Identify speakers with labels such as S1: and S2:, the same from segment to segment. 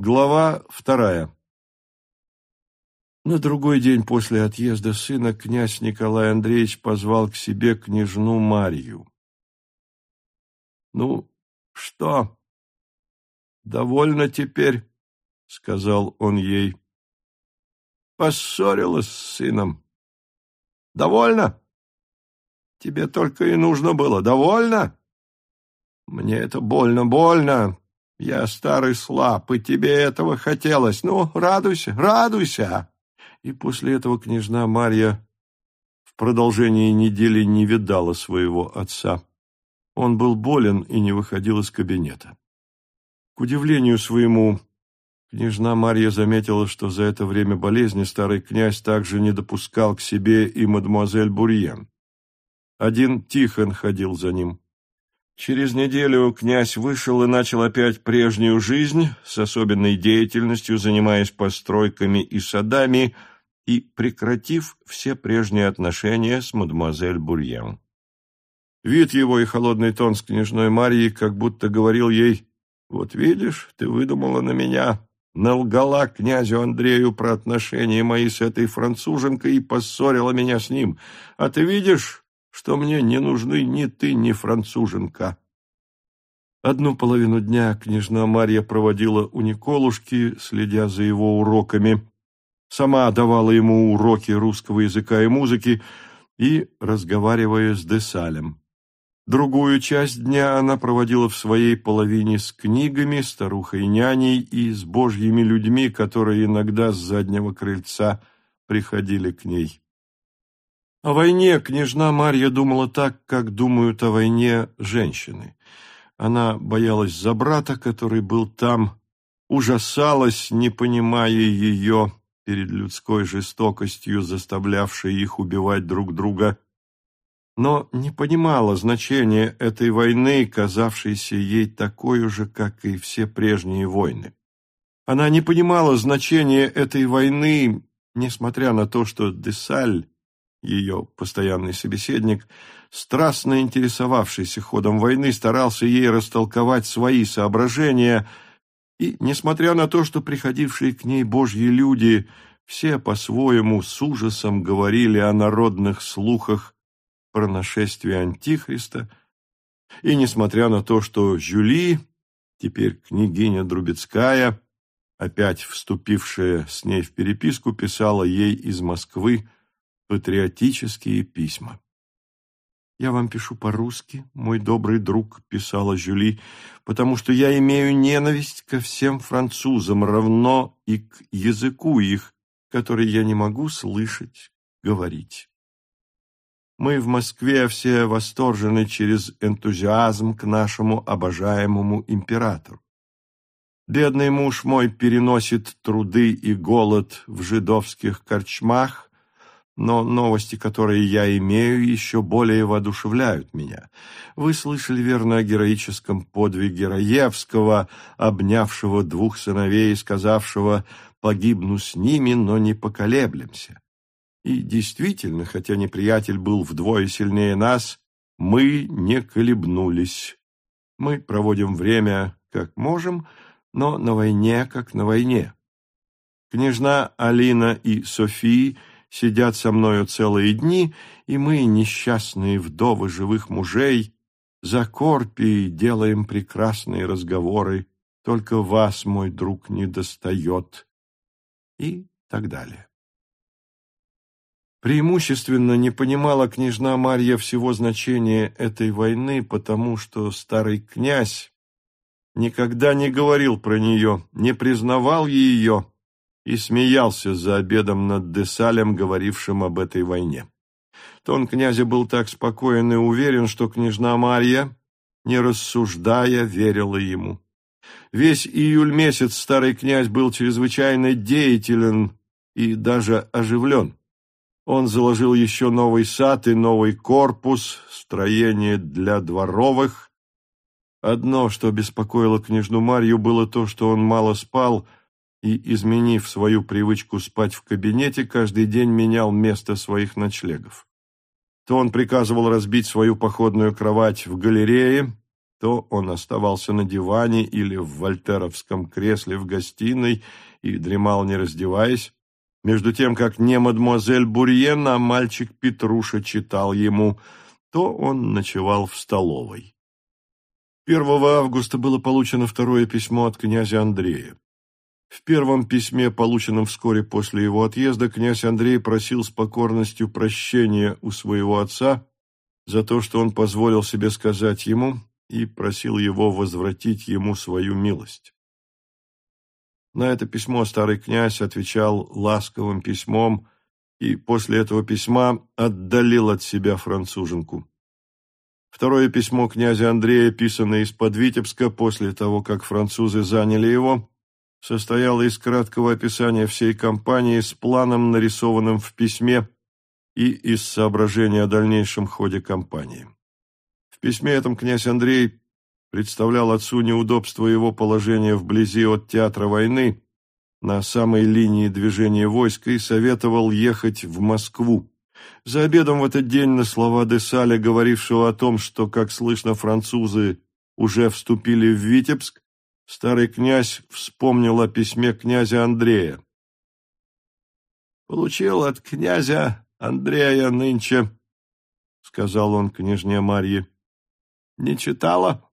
S1: Глава вторая. На другой день после отъезда сына князь Николай Андреевич позвал к себе княжну Марью. «Ну, что, довольно теперь?» — сказал он ей. «Поссорилась с сыном. Довольно? Тебе только и нужно было. Довольно? Мне это больно, больно. Я старый слаб, и тебе этого хотелось. Ну, радуйся, радуйся!» И после этого княжна Марья в продолжении недели не видала своего отца. Он был болен и не выходил из кабинета. К удивлению своему, княжна Марья заметила, что за это время болезни старый князь также не допускал к себе и мадемуазель Бурьен. Один Тихон ходил за ним. Через неделю князь вышел и начал опять прежнюю жизнь, с особенной деятельностью, занимаясь постройками и садами, и прекратив все прежние отношения с мадемуазель Бурьен. Вид его и холодный тон с княжной Марьей как будто говорил ей, «Вот видишь, ты выдумала на меня, налгала князю Андрею про отношения мои с этой француженкой и поссорила меня с ним. А ты видишь, что мне не нужны ни ты, ни француженка. Одну половину дня княжна Марья проводила у Николушки, следя за его уроками. Сама давала ему уроки русского языка и музыки и разговаривая с Десалем. Другую часть дня она проводила в своей половине с книгами, старухой-няней и с божьими людьми, которые иногда с заднего крыльца приходили к ней. О войне княжна Марья думала так, как думают о войне женщины. Она боялась за брата, который был там, ужасалась, не понимая ее перед людской жестокостью, заставлявшей их убивать друг друга, но не понимала значения этой войны, казавшейся ей такой же, как и все прежние войны. Она не понимала значения этой войны, несмотря на то, что Десаль ее постоянный собеседник, страстно интересовавшийся ходом войны, старался ей растолковать свои соображения, и, несмотря на то, что приходившие к ней божьи люди все по-своему с ужасом говорили о народных слухах про нашествие Антихриста, и, несмотря на то, что Жюли, теперь княгиня Друбецкая, опять вступившая с ней в переписку, писала ей из Москвы, патриотические письма. «Я вам пишу по-русски, мой добрый друг», — писала Жюли, «потому что я имею ненависть ко всем французам, равно и к языку их, который я не могу слышать, говорить. Мы в Москве все восторжены через энтузиазм к нашему обожаемому императору. Бедный муж мой переносит труды и голод в жидовских корчмах, но новости, которые я имею, еще более воодушевляют меня. Вы слышали верно о героическом подвиге Раевского, обнявшего двух сыновей и сказавшего «погибну с ними, но не поколеблемся». И действительно, хотя неприятель был вдвое сильнее нас, мы не колебнулись. Мы проводим время как можем, но на войне как на войне. Княжна Алина и София сидят со мною целые дни, и мы, несчастные вдовы живых мужей, за корпией делаем прекрасные разговоры, только вас, мой друг, не достает, и так далее. Преимущественно не понимала княжна Марья всего значения этой войны, потому что старый князь никогда не говорил про нее, не признавал ее и смеялся за обедом над Десалем, говорившим об этой войне. Тон князя был так спокоен и уверен, что княжна Марья, не рассуждая, верила ему. Весь июль месяц старый князь был чрезвычайно деятелен и даже оживлен. Он заложил еще новый сад и новый корпус, строение для дворовых. Одно, что беспокоило княжну Марью, было то, что он мало спал – и, изменив свою привычку спать в кабинете, каждый день менял место своих ночлегов. То он приказывал разбить свою походную кровать в галерее, то он оставался на диване или в вольтеровском кресле в гостиной и дремал, не раздеваясь, между тем, как не мадемуазель Бурьен, а мальчик Петруша читал ему, то он ночевал в столовой. 1 августа было получено второе письмо от князя Андрея. В первом письме, полученном вскоре после его отъезда, князь Андрей просил с покорностью прощения у своего отца за то, что он позволил себе сказать ему, и просил его возвратить ему свою милость. На это письмо старый князь отвечал ласковым письмом и после этого письма отдалил от себя француженку. Второе письмо князя Андрея, писанное из-под Витебска после того, как французы заняли его, состояло из краткого описания всей кампании с планом, нарисованным в письме, и из соображений о дальнейшем ходе кампании. В письме этом князь Андрей представлял отцу неудобство его положения вблизи от театра войны на самой линии движения войска и советовал ехать в Москву. За обедом в этот день на слова де Саля, говорившего о том, что, как слышно, французы уже вступили в Витебск, старый князь вспомнил о письме князя Андрея. «Получил от князя Андрея нынче», — сказал он княжне Марье. «Не читала?»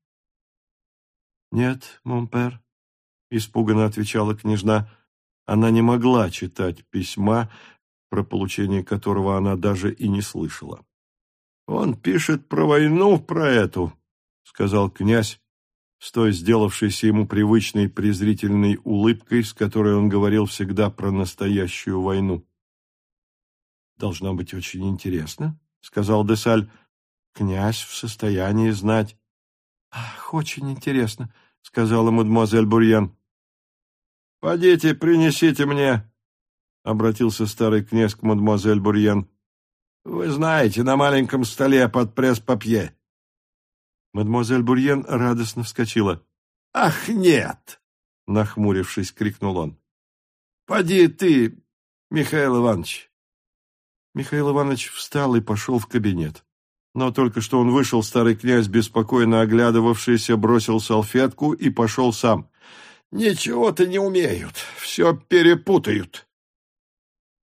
S2: «Нет, монпер», — испуганно отвечала княжна. Она не могла читать письма, про получение которого она даже и не слышала.
S1: «Он пишет про войну, про эту», — сказал князь, с той сделавшейся ему привычной презрительной улыбкой, с которой он говорил всегда про настоящую войну.
S2: «Должно быть очень интересно», — сказал Десаль. «Князь в состоянии знать». «Ах, очень интересно», — сказала мадемуазель Бурьян.
S1: — Подите, принесите мне, — обратился старый князь к мадемуазель Бурьян. — Вы знаете, на маленьком столе под пресс-папье.
S2: Мадемуазель Бурьян радостно вскочила.
S1: — Ах, нет! — нахмурившись, крикнул он. — Поди ты, Михаил Иванович.
S2: Михаил Иванович встал и пошел в кабинет. Но только что он вышел, старый князь, беспокойно оглядывавшийся, бросил салфетку и пошел сам.
S1: «Ничего-то не умеют, все перепутают».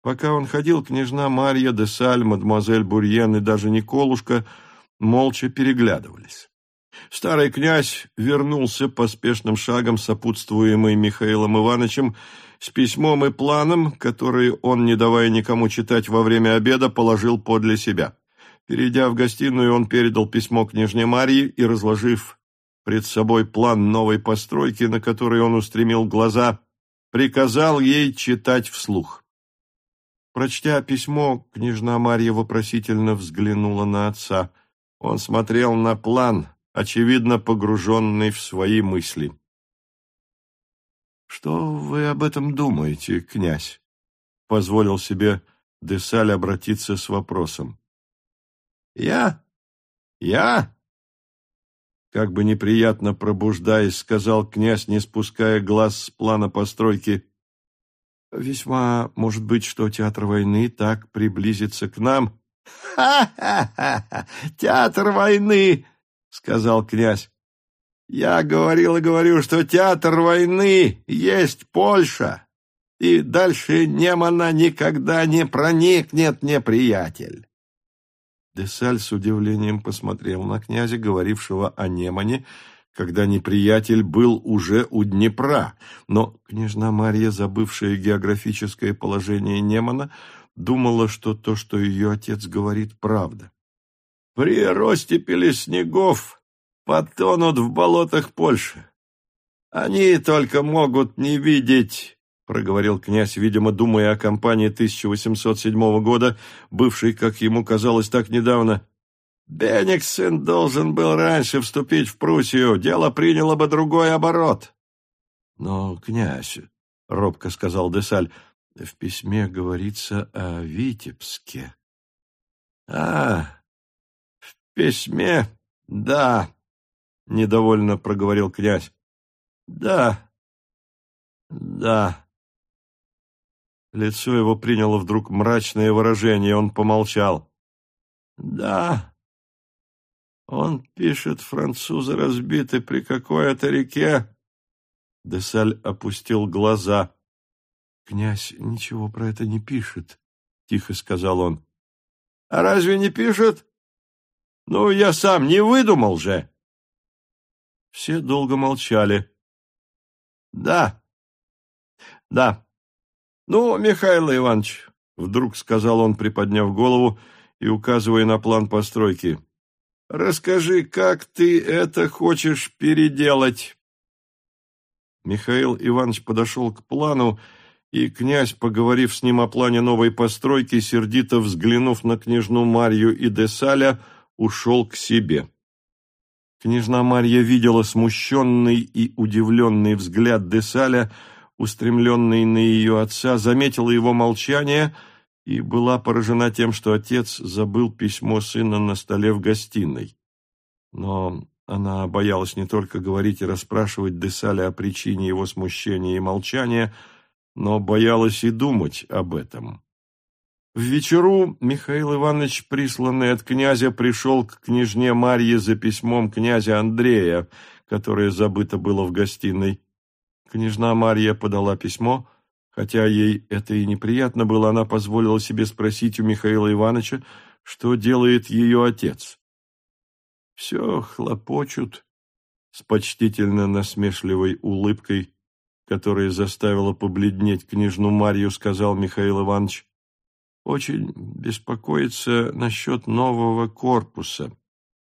S2: Пока он ходил, княжна Марья де Саль, мадемуазель Бурьен и даже Николушка молча переглядывались. Старый князь вернулся поспешным шагом, сопутствуемый Михаилом Ивановичем, с письмом и планом, который он, не давая никому читать во время обеда, положил подле себя. Перейдя в гостиную, он передал письмо княжне Марье и, разложив пред собой план новой постройки, на который он устремил глаза, приказал ей читать вслух. Прочтя письмо, княжна Марья вопросительно взглянула на отца. Он смотрел на план, очевидно погруженный в свои мысли. «Что вы об этом думаете, князь?» — позволил себе Десаль обратиться с вопросом.
S1: «Я? Я?»
S2: Как бы неприятно пробуждаясь, сказал князь, не спуская глаз с плана постройки. «Весьма может быть, что театр войны так приблизится к нам».
S1: «Ха-ха-ха! Театр войны!» — сказал князь. «Я говорил и говорю, что театр войны есть Польша, и дальше Немана никогда не проникнет неприятель».
S2: Десаль с удивлением посмотрел на князя, говорившего о Немане, когда неприятель был уже у Днепра, но княжна Марья, забывшая географическое положение Немана, думала, что то, что ее отец говорит, правда.
S1: «При ростепели снегов потонут в болотах Польши. Они только могут не видеть проговорил князь, видимо, думая о кампании 1807 года, бывшей, как ему казалось, так недавно. Бениксен должен был раньше вступить в Пруссию, дело приняло бы другой оборот.
S2: Но, князь, — робко сказал Десаль, — в письме говорится о Витебске.
S1: — А, письме, да, — недовольно проговорил князь. — Да, да.
S2: Лицо его приняло вдруг мрачное выражение, он помолчал.
S1: «Да, Он пишет, французы разбиты при какой-то реке. Десаль опустил глаза.
S2: Князь ничего про это не пишет, тихо сказал он.
S1: А разве не пишет? Ну, я сам не выдумал же.
S2: Все долго молчали.
S1: Да, да. Ну, Михаил Иванович, вдруг сказал он, приподняв голову и указывая на план постройки. Расскажи, как ты это хочешь переделать?»
S2: Михаил Иванович подошел к плану, и князь, поговорив с ним о плане новой постройки, сердито взглянув на княжну Марью и Десаля, ушел к себе. Княжна Марья видела смущенный и удивленный взгляд Десаля, устремленный на ее отца, заметила его молчание — и была поражена тем, что отец забыл письмо сына на столе в гостиной. Но она боялась не только говорить и расспрашивать Десаля о причине его смущения и молчания, но боялась и думать об этом. В вечеру Михаил Иванович, присланный от князя, пришел к княжне Марье за письмом князя Андрея, которое забыто было в гостиной. Княжна Марья подала письмо — Хотя ей это и неприятно было, она позволила себе спросить у Михаила Ивановича, что делает ее отец. «Все хлопочут», — с почтительно насмешливой улыбкой, которая заставила побледнеть княжну Марью, сказал Михаил Иванович. «Очень беспокоится насчет нового корпуса.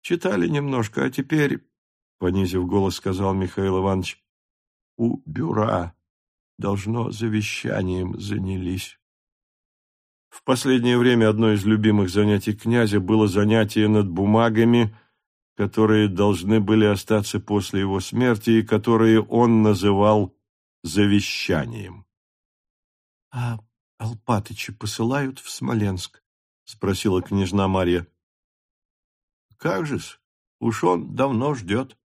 S2: Читали немножко, а теперь...» — понизив голос, сказал Михаил Иванович. «У бюра Должно, завещанием занялись. В последнее время одно из любимых занятий князя было занятие над бумагами, которые должны были остаться после его смерти и которые он называл завещанием. — А Алпатыча посылают в Смоленск? — спросила княжна Марья. — Как же-с, уж он давно ждет.